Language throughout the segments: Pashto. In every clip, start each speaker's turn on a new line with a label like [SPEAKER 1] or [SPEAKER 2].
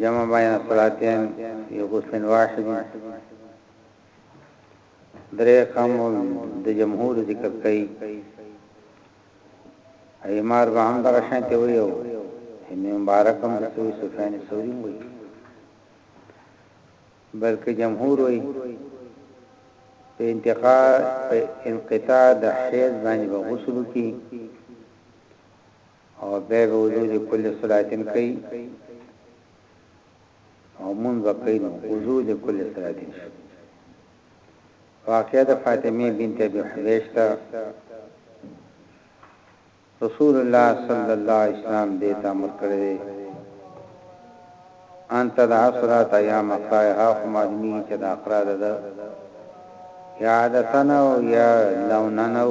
[SPEAKER 1] جمع بين الصلاتين في غسل واحد درې قامو د جمهور ذکر کوي ایمار به هم دغه شان ته ویو ابن مبارک هم د سوی سفیان سوری وی بلکې جمهور وی په انتقال په انقطاع د حیض باندې غسل کی او بیا به وضو د کل صلاتین کوي او مونږ به کوي نو وضو د کل صلاتین شو واقعه د فاطمه بنت ابي حبیش ته رسول الله صلی الله علیه وسلم دې ته امر کړی انت د عصرات یا مقایها کوم ادمی چې د اقرار ده یا عادتنو یا لوننو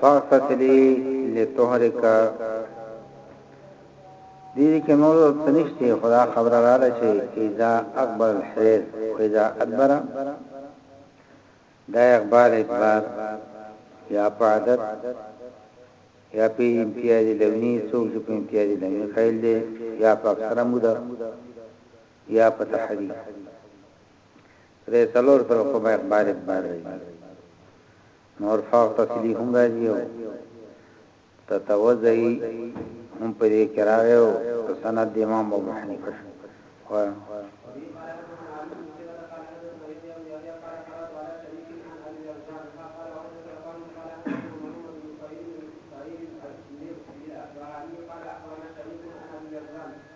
[SPEAKER 1] فاغتسلی لطهرک دې کې نور تنشته خدا خبره را لچې اذا اکبر الحيض واذا ادبر دا اخبار ادبار یا پادت یا په امتیاز لونی څوک چې په امتیاز لونی خیل دی یا په اکثر موده یا په تحریک په دې څلور طرقو به اخبار اخبار راځي نور فاق تفصیلی هم راځي او تتوزعی هم په دې کې راغی او سند د امام ابو حنیفه شو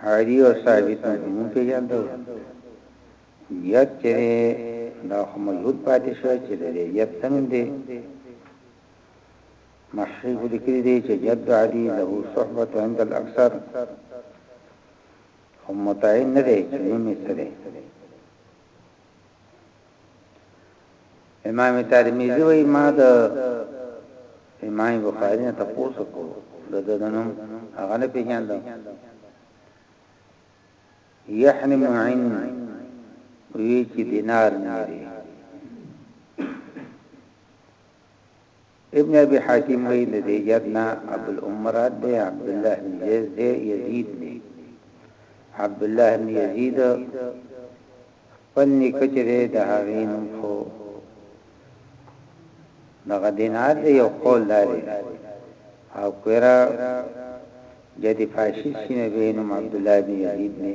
[SPEAKER 1] هادي او ثابت هم پیژاند او یاد چې دا خو مجهود پاتې شو چې د یاد سمون دی محقق لیکلی دی چې جد علی له صحبت عند الاکثر هم متعین نه دی چې نوم یې سره امام ترمذی وای ما د امام بخاری نه تاسو کو د ددنم هغه نه پیژاند یحنی معین وی چې دینار نه لري ابن ابي حاتم وی د دې جد نه ابو الامرات دی عبد الله بن زید دی یزید دی عبد الله بن یزید خپل نکچره د هغه نوم خو دغه دینار دی یو قول لري او کورا جدي فاشیست شنه بینم عبد الله بن یزید نه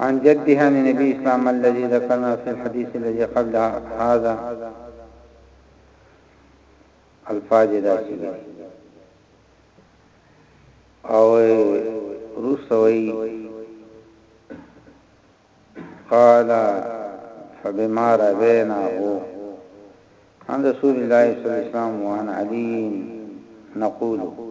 [SPEAKER 2] عن
[SPEAKER 1] جدها من نبي اسلام الذي ذكرنا في الحديث الذي قبل هذا الفاظ داسي او رسوي قال فبما ربيناه عن رسول الله صلى الله عليه وسلم وعن علي نقوله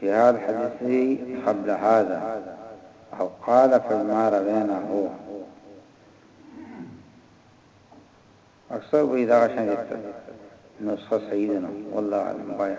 [SPEAKER 1] في هذ حديثي قبل هذا او قال فی ما روینا هو اکثر وی دا شان دې نسخه صحیح ده نو والله علم بایا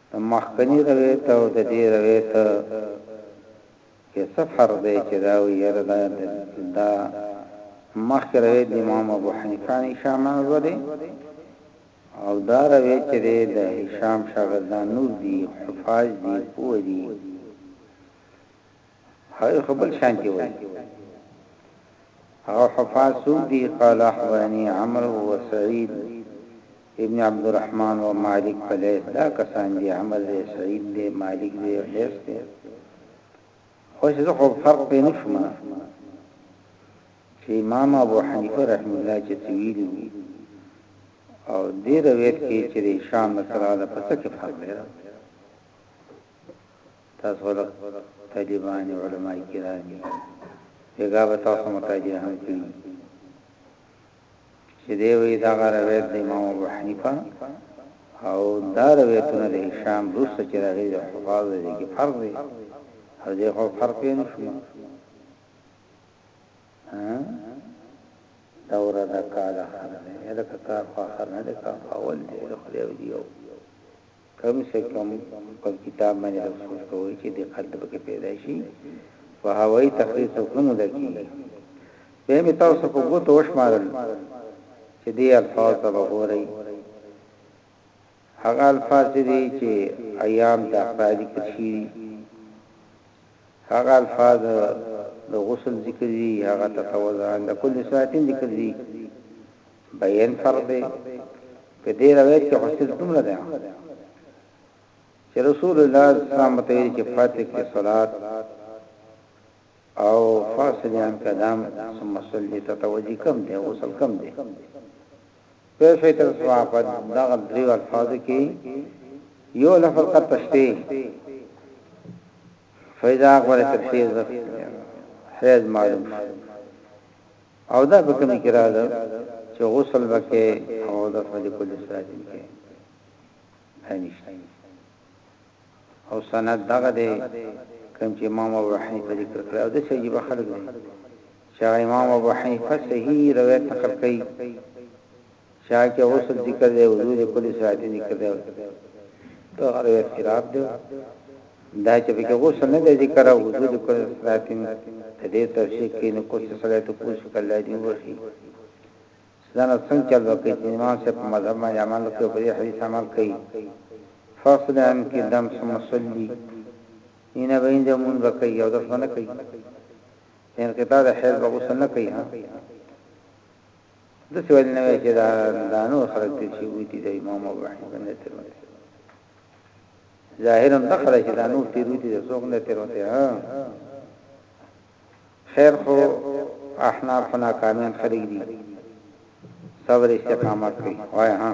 [SPEAKER 1] د مخکني روایت او د دې روایت کې څه فرق دی چې دا وایي یاره دا د مخکې روایت د امام ابو حنیفه عن هشام عن عروه دی او دا روایت چې دی د هشام شاګردان نور دي حفاظ دي پوه دي هغه خو بل شان کې وایي هغه حفاظ سوق دی قال احبرني عمرو و سعید ابن عبد الرحمن و مالک فلیس دا کسان دی عمر دی سعید دی مالک دی لیس دی خوش زه خو فرق پې نشم چې امام ابو حنیفه رحم الله چې تویل او دې روایت کې چې شام سره د پته کې فرق دی تاسو خو د طالبان علماء کرام یی بیګا به تاسو مطالعه هم کړی وی چی دی وی دغه روایت د امام ابو حنیفه او دا روایتونه د هشام روسته چی راغلی د حفاظ دی کی فرق دی او دی خو فرق یې نشو دوره د کال اخر دی الکه کار خو اخر نه دی کار خو اول دی خو دی یو کم سه کم خپل کتاب باندې لږ سوچ کوئ چې دقت دې پکې پيدا شي په هوايي تقرير څوک نه موده کيږي بيا مې تاسو په ګوتو وشمارل چې دې الفاظ ته وګورئ هغه الفاظ دي چې ايام د اقرا ذکر شي هغه الفاظ د غسل ذکر دي هغه تتوزان د کل ساعتين ذکر دي بیان فرق دی په دې روایت کې حسن دومره ده چې رسول الله صلی الله علیه وسلم ته ویل چې فاتح کې صلات او فاصلیان کلام ثم صلی تتوجی کم دی او صل کم دی په فیتر سوا په دغه دریو الفاظ کې یو لفظ قد پښتي فیضا غره تفسیر حیز معلوم او دا په کومه کې راځي چې غسل وکې او د فضل کول ساتي کې هنيشته او سند دغه دی کوم چې امام ابو حنیفه ذکر کړ او د سیدی په خلق دی چې امام ابو حنیفه صحیح روایت نقل کړي چا کې غسل ذکر دی وضو دې کلی صلات ذکر دی دا روایت خلاف دی دا چې په غسل نه دی ذکر او وضو دې کلی صلات ته دې تفسیر کې نو کوڅ صلات کوڅ کله دی وشي ځنه څنګه چل وکړي چې امام صاحب په مذهب باندې عمل کوي په دې حدیث عمل کوي فصل ان کې دم سمصلي اینه بین دې مونږ کوي او دفنه کوي انقطاع د حیض وغسل نه کوي ها داسې ویل نه وی چې دا دا نور خلک دي چې وتی د امام ابو حنیفه نه تیر وتی ظاهرا دا خلک چې دا نور تیر وتی د څوک نه تیر وتی ها خیر خو احناف فنا کامیان خلک دي صبر استقامت کوي وای ها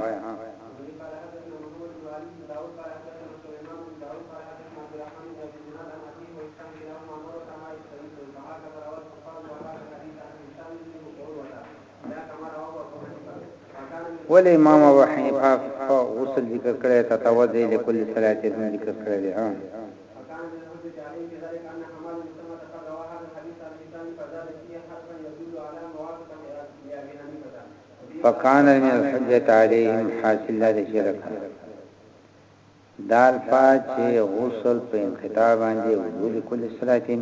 [SPEAKER 1] ولې امام ابو حنیفه په غسل ذکر کړی ته توضی لكل صلاه هم ذکر کړی دی ها فکان من الحجت علیهم حاصل لري شرک دال فا چې غسل په انقطاع باندې وجود کل صلاتین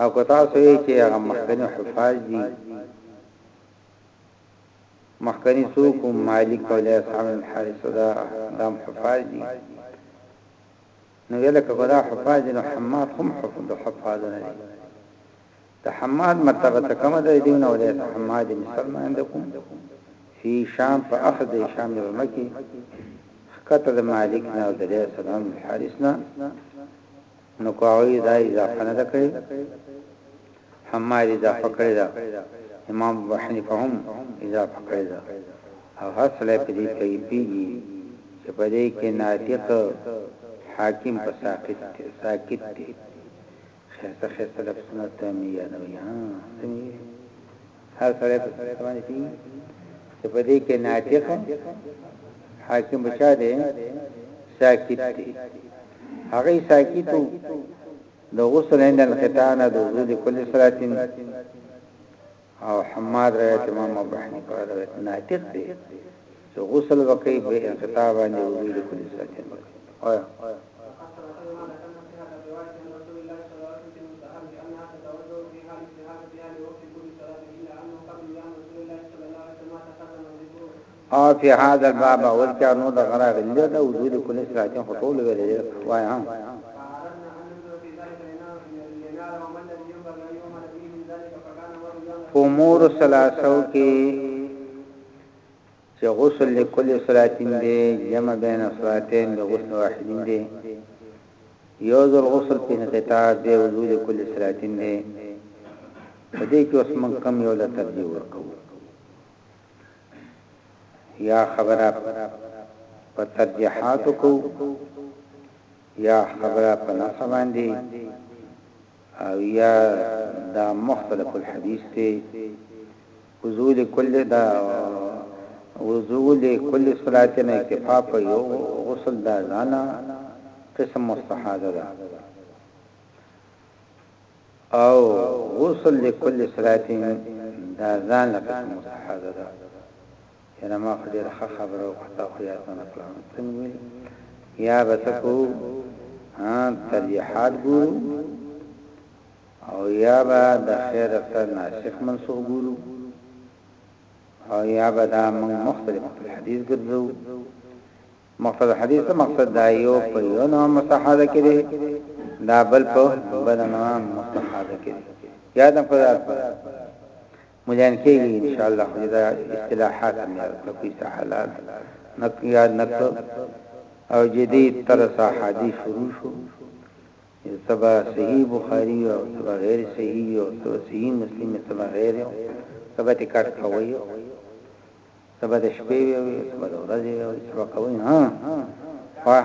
[SPEAKER 1] او که تاسو یې چې هغه مخکني حفاظ دي مخکني څوک مالک او له اصحاب الحارث دا دام حفاظ دي نو ویل کګدا حفاظ نو حماد هم حفظ حفاظ نه دي د حماد مرتبه ته کم ده دی نو له حماد مسلم عندكم فی شام په اخذ د شام د مکی خکته د مالک نه او د له سلام الحارث نه نو که هغوی دا اضافه نه ده کړې حما یې اضافه کړې ده امام ابو حنیفه هم اضافه کړې ده او هر سړی په دې پیږي چې په دې کې ناطق حاکم په ساقط ساکت دی خسته خسته لفظونه ته مې یادوي ها سمې هر سره په څوانه کې چې په دې کې ناطق حاکم بچا دی ساکت دی هغه ساکت د غسل عند الختان د وجود کل صلاتین او حماد روایت امام ابو حنیفه روایت ناطق دی چې غسل به کوي په انقطاع باندې وضو د کلی ساتي وایي او فی هذا الباب اول چا نو د غرا غلی دا وجود کله ساتي خطول ویلې وای ها امور ثلاثو کې چه غسل لکل صلاتین دی جمع بین الصلاتین د غسل واحدین دی یو ځل غسل په انقطاع دی وضو لکل صلاتین دی په دې کې اوس موږ کم یو له ترجیح ورکو یا خبره په ترجیحات کو یا خبره په نص باندې او یا دا مختلف الحديث ته وضو لكل دا وضو لكل صلاة نه اکتفا په یو غسل دا ځانه قسم مستحاضه ده او غسل لكل صلاة دا ځانه قسم مستحاضه ده یره ما خو ډیر ښه خبره او خطا خو یاد نه کړم څنګه ویل یا بسکو ها ترجیحات ګورو او یا به د خیر دفتر ناسخ منسوخ ګورو او یا به دا موږ مختلف مختلف حدیث ګرځو مختلف حدیث ته مقصد دا یو په یو نو مستحاده کړي دا بل په بل نو مستحاده کړي یادم کړه مليان کېږي ان شاء الله خو دا اصطلاحات مې ورته کوي حلال نک یاد نک او جدي تر صحادي شروع شو یو څه به صحیح بخاری وی او څه به غیر صحیح وی او څه به صحیح مسلم وی څه به غیر او څه به ټکټ کوی او څه به د شپې وی او څه به د ورځې وی او څه به کوی ها فاه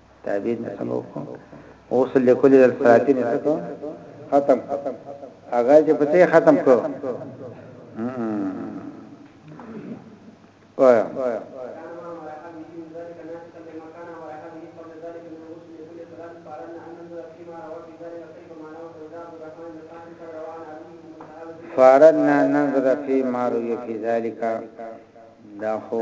[SPEAKER 1] تعبیر نه څنګه وکړو اوس لیکل د صراطی نه څه ختم هغه چې په ته ختم کو وایا فارنا نظر فی مارو یفی ذالکا دا خو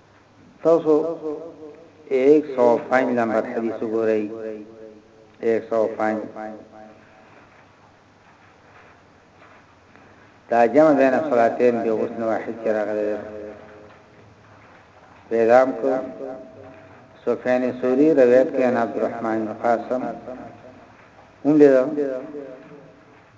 [SPEAKER 1] تاسو ایک سو او پنج لمبر حدیث وګورئ ایک سو او پنج دا جمع بین صلاتین دی غسل واحد کې راغلی دی پیغام کو سفیان سوری روایت کې ان عبد الرحمن قاسم هم دی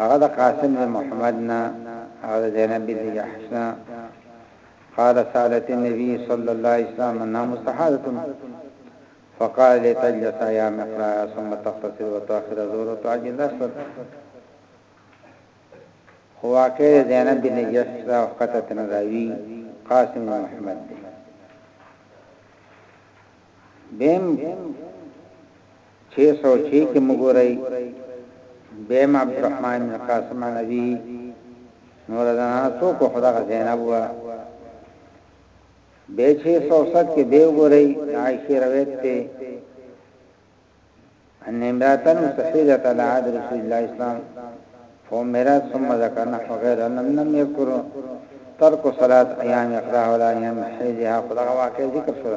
[SPEAKER 1] هغه د قاسم بن محمد نه هغه د زینب بنت جحش نه قال سالت النبي صلى الله عليه وسلم انها مستحاضه فقال لتجلس يا مقرا ثم تغتسل وتؤخر الظهر وتعجل العصر هو واقع زینب بن جحش دا وخت ته راوي قاسم بن محمد دی بهم چه سو چه کی مو ګورئ بیم عبدالرحمن بن قاسم عن ابیه نور زنانه څوک وه خو دغه زینب وه بیا چه سو ست کی بیا وګورئ عائشه روایت ته ان امراتن مستحیلت علی عهد رسول الله اسلام فمرات ثم ذکر نحو غیر انم لم یذکر ترک صلات ایام اقراء ولا ایام حیزها خدا واقع ذکر شو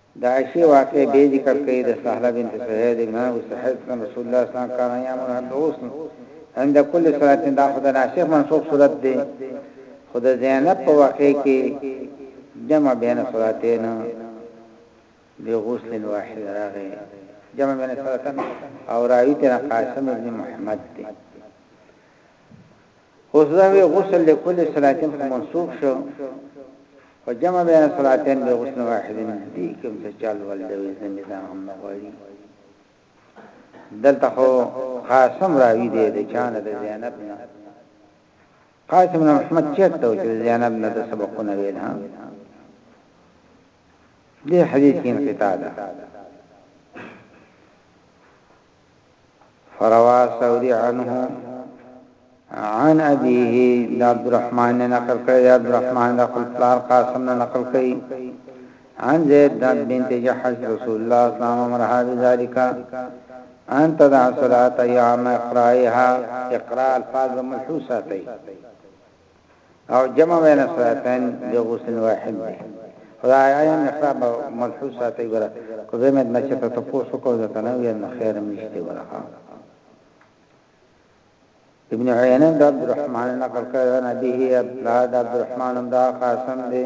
[SPEAKER 1] د عائشې واقعه بیا ذکر کوي، د سهله بنت سهیل ابن ابي سهیل څخه رسول الله صلی الله علیه وسلم کان یامر ان تغسل عند کل صلات دا خو د ناسخ منسوخ صورت دی خو د زینب په واقعه کې جمع بین صلاتین بغسل واحد راغی جمع بین صلاتین او راوی ته قاسم ابن محمد دی خو سهوی غسل لکل صلاتین خو منسوخ شو خو جمع بین صلاتین به غسل واحدین دی کم څه چل ول دی زمي دا هم غوړي دلته خو قاسم راوی دی د چانه د زینب نه قاسم بن محمد چرته او زینب نه د سبقونه ویل ها دې حدیث کې انقطاع ده فروا ثوری عنه عن ابيه د عبدالرحمن نه نقل کړی د عبدالرحمن د خپل پلار قاسم نه نقل کړی عن زید بنت جحش رسول الله صلی الله علیه وسلم امرها بذلك ان تدع صلاه يوم اقرائها اقراء الفاظ ملحوساتي او جمع وینا صلاتین د غسل واحد دی خدای آیا نخراب ملحوظ ساتي ګره کو زه مې نشه ته تاسو کو ځکه نه وي نه خیر مشته ګره ابن عینه د عبد الرحمن نقل کړه نبی عبد الله عبد الرحمن دا قاسم دی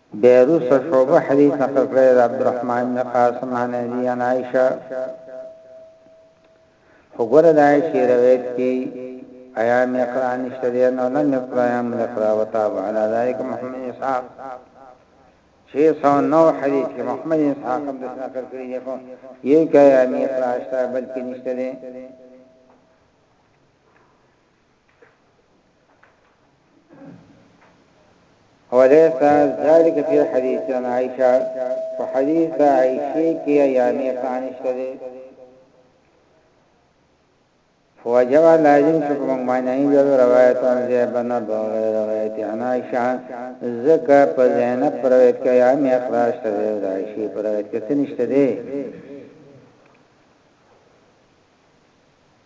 [SPEAKER 1] بیا وروسته شعبه حدیث نقل کړی د عبدالرحمن بن قاسم عن ابي عن عائشه خو ګوره د عائشه روایت کی ایا مقرا نشته نو نه مقرا یا مقرا وتاب علی ذلک محمد اسحاق 609 حدیث کې محمد اسحاق عبد الناصر کړی دی خو یو کای امی پراشتا بلکې نشته دی وليس ذلك في حديث عن عائشة په حديث د عائشې کې ایامي فانشته ده فوجب لازم شو په معنی یو روایت عن زیب بن بغیر روایت عن عائشة زکه په زینب پر روایت کې ایامي اخراج ته ده د عائشې پر روایت کې نشته ده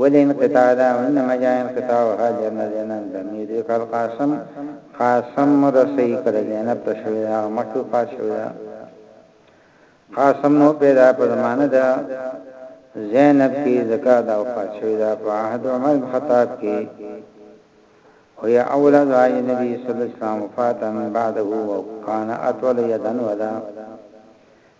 [SPEAKER 1] ولې انقطاع ده او انما جاء انقطاع هاجرنا زینب ده مې دې کال قاسم قاسم رسي کړه زینب ته شوې ده او مخکې وفات شوې ده قاسم نو پیدا په زمانه ده زینب کې زکا دا وفات شوې ده په عهد عمر بن خطاب کې هو یا اول ازواج نبی صلی الله علیه وسلم وفاتا بعده وکانه اطول یدن ودا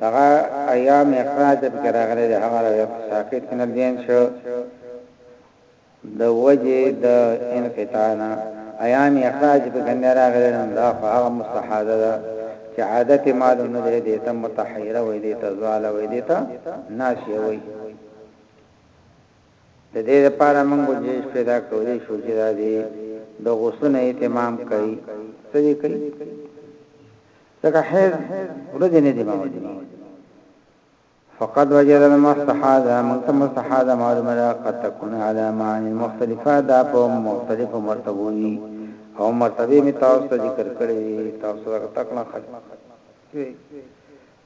[SPEAKER 1] دغه ايام اخراج ته پکې راغلي دي هغه د يو ساقط من البين شو د وجه د انقطاع نه ايام اخراج په ګنې راغلي نو دا خو هغه مستحاضه ده چې عادت معلوم نه دی دیته متحیره وې دیته زواله وې دیته ناشې وې د دې لپاره موږ ګنجایش پیدا کولی شو چې دا دې د غسل نه اهتمام کوي څه دې کوي ځکه حیض ورځې نه دي معلومه فقد وجد المستحاضه ملک مستحاضه معلومه ده قد تكون على معنى مختلفه دا په مختلفو مرتبو دي او مرتبه می تاسو ته ذکر کړی تاسو راته تکړه خلک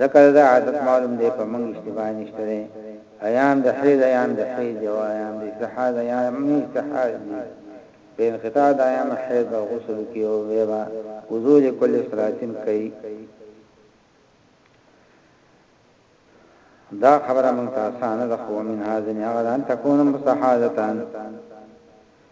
[SPEAKER 1] ځکه دا عادت معلوم دی په موږ اشتباه نشته دی ایام د حیض ایام د حیض او ایام د استحاض ایام استحاض دی په انقطاع د ایام حیض او غسل کې او ویبا وضو لكل صلاتین کوي دا خبره مونږ ته آسان ده خو من هاذن هغه ان تكون مستحاضتان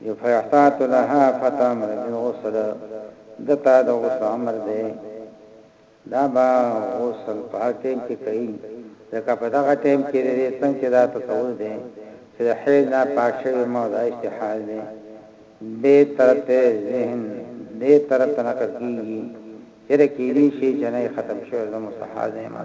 [SPEAKER 1] يفيحتات لها فتامر بالغسل دتا د غسل امر دی دا با غسل په ټیم کې کوي ځکه په دغه ټیم کې د څنګه چې دا تصور دی چې حیض نه پاک شوی مو دا استحال دی دې ترته ذهن دې ترته نقل کیږي چې کېږي شي جنې ختم شو د مستحاضه ما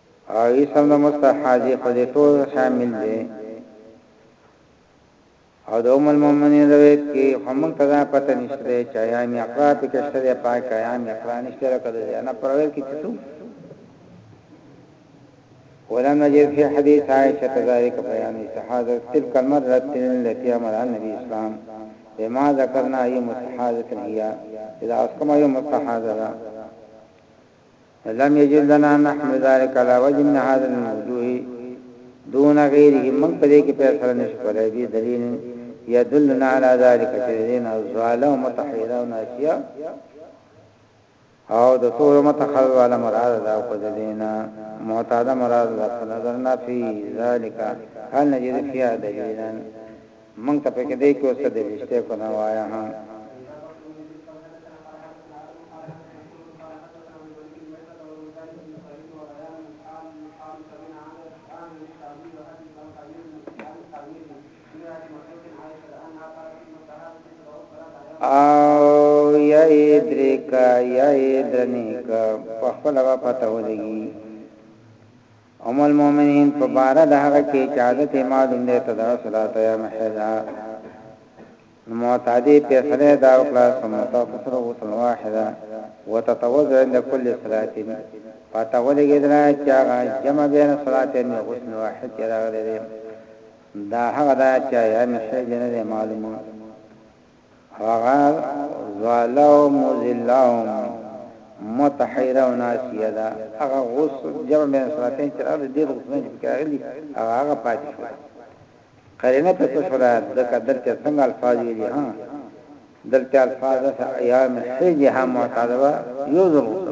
[SPEAKER 1] او اسم د مستحاضی خو دې ټول شامل دی او د ام المؤمنین روایت کې هم ته دا پته نشته دی چې یا می اقرا په کې شته دی پاک یا می اقرا نشته لکه د زینا پر روایت کې څه ولم نجد في حديث عائشة ذلك بيان استحاضة تلك المرة التي أمر النبي الإسلام بما ذكرنا أي مستحاضة هي إذا أسكم أي مستحاضة لم يجوز لنا نحمل ذلك على وجه من هذا الوجوه دون غيره من په دې کې فیصله نشو کولای به دلیل يدلنا على ذلك شرين الزوال ومتحيره وناسيه او د ټول متخلل والا مراد دا په دینا معتاد مراد په نظر نه فی ذالک هل نجد فی دلیلن مونږ ته پکې دی کې اوسه د وشته کو نه وایا ها او یا ادریکا یا ادرنیکا په خپل غا پته ولګي ام المؤمنین په باره د هغه کې چې عادت یې معلوم دی تدعو صلاة ایام حیضها نو معتادې فیصله یې دا وکړه ثم تغتسل غسلا واحدا وتتوضا عند کل صلاة پاته ولګېدله چې هغه جمع بین صلاتین غسل واحد کې راغلی دی دا هغه دا چې ایام حیض نه دی معلومه هغه زوالو مزلاهم متحیرون اسیه دا هغه غوس جمع بین صلاتین چې راغلی دې غوسونه چې پکې راغلي هغه هغه پاتې شو قرینه په څه شو راځي د قدر چې څنګه الفاظ ویلي ها دلته الفاظ ایام حیجها معتادوا یو ځل غوسه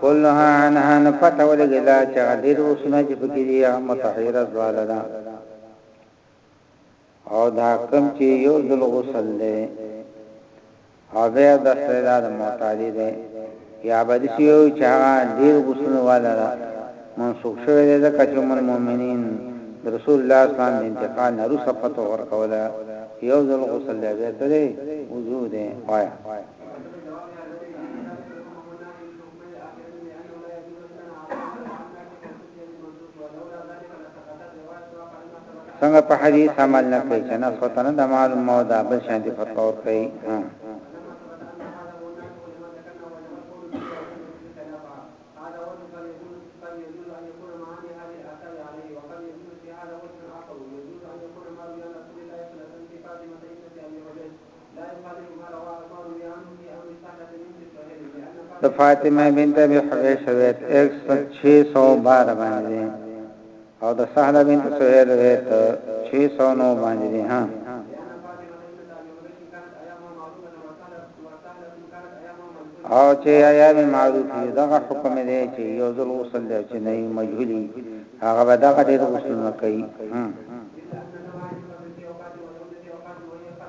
[SPEAKER 1] کلها عنها نفت ولګی دا چې غدیر وسنه چې پکې دی متحیره زواله ده او دا کم چې یو ذل غسل دی او بیا د استعداد معتادی دی یا به داسې یو چې هغه ډیر غسلونه والا ده منسوخ شوی دی ځکه چې ام
[SPEAKER 3] المؤمنین د رسول الله اسلام د انتقال نه وروسته فتوا ورکوله یو ځل غسل دی بیا څه دی وضو دی وایا څنګه په حدیث عمل نه کوي چې نه سوتنه د معلوم مو دا بل شان دي فتوا ور کوي ها د فاطمه بنت ابي حبيش روایت 1612 باندې او د سهله بنت سهيل روایت 609 باندې دي ها او چې ایام معروف دي دغه حکم دی چې یو ځل غسل دی چې نه مجهولي هغه به دغه ډېر غسل نه کوي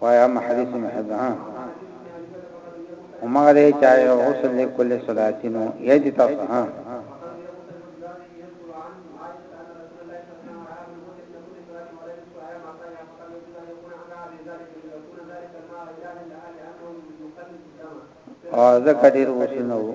[SPEAKER 3] وای هم حدیث محب ها همغه دی چا غسل دی کل صلاتینو یی دی تاسو ها او ځکه ډیر وسنه وو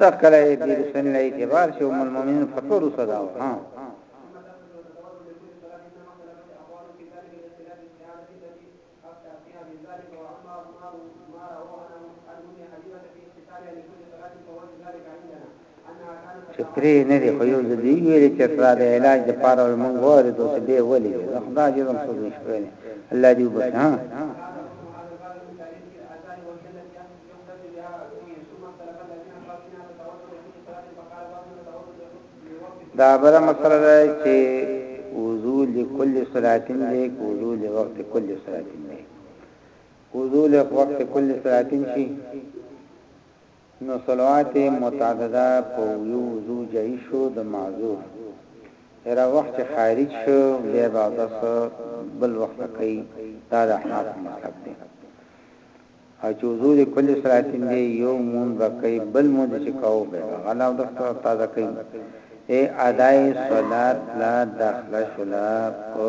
[SPEAKER 3] دا کله دې بسم الله اعتبار شو ام المؤمنین فطور صدا ها چې پرې نه دی خو یو ځل دی ویل چې ترا د علاج د پاره ول مونږ وره دوه څه به ولې زه خدا دې زم څه دوی شوې نه الله دې وبخښه ها دا بل مسله ده چې وضو لكل صلاه دی وضو لوقت كل صلاه دی وضو لوقت كل صلاه شي نو صلوات متعدده په يو وضو جائز شو د معذور هره وخت چې خارج شو بيا به اودس بل وخت کوي دا د احناف مذهب دی او چې وضو د کل صلات دی یو مون به کوي بل مون چې کاو به غلا اودس تازه کوي اے ادای صلات لا
[SPEAKER 1] داخله شلا او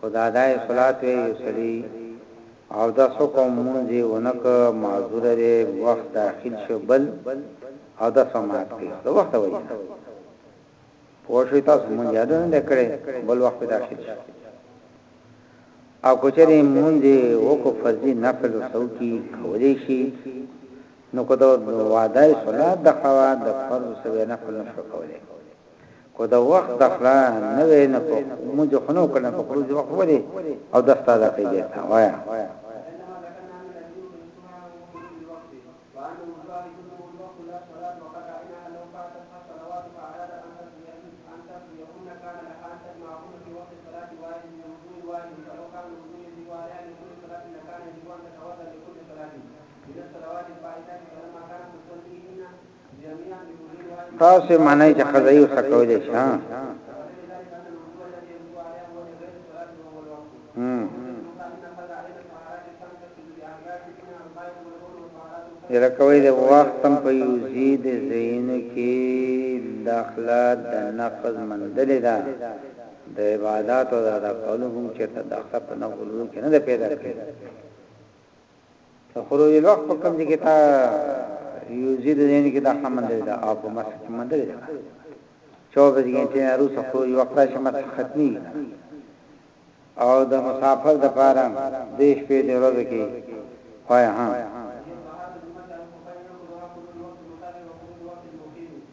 [SPEAKER 1] که دادا اصلاحات وی یو سړی اودس وکړو مونځ یی ونه کړ معذور دی وخت داخل شو بل اودس هم مات کړي خو د وخت د وجې نه پوه شوي تاسو مونځ یاد نه دی کړی بل وخت پې داخل شو او که چېرې مونځ یې وکړو فرضي نفل ورته وکړي کولی شي نو که د وعده صلات د خوا د فرض سوی نفل نشو کولی خو د وخت دخلا نه وې نه په موږ خو نو کړنه په خروج وخت ولې او د استاد کوي بیرته وایا تاسو معنی چې خدای یو څه کولای شي ها یره کوي د وختم په یو زید زین کې داخله د نفذ مندل ده د عبادت او د کولو هم چې داخله په نغلو کې نه پیدا کړي خروج الوقت په کوم ځای کې تا یوزید دین کې دا خمن دی دا او په مسح کې مندل دی 24 غنټې نه روسه خروج وقت شي مسح ختمي او د مسافر د پاره دیش په دې ورځ کې وای ها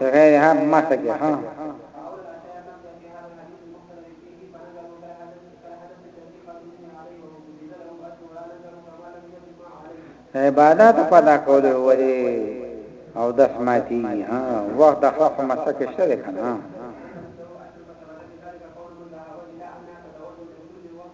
[SPEAKER 1] هغه یې هم مخه کې ها عبادت په دا کولو وری او د سماتی ها وخت د خاص مسکه کې شته کنه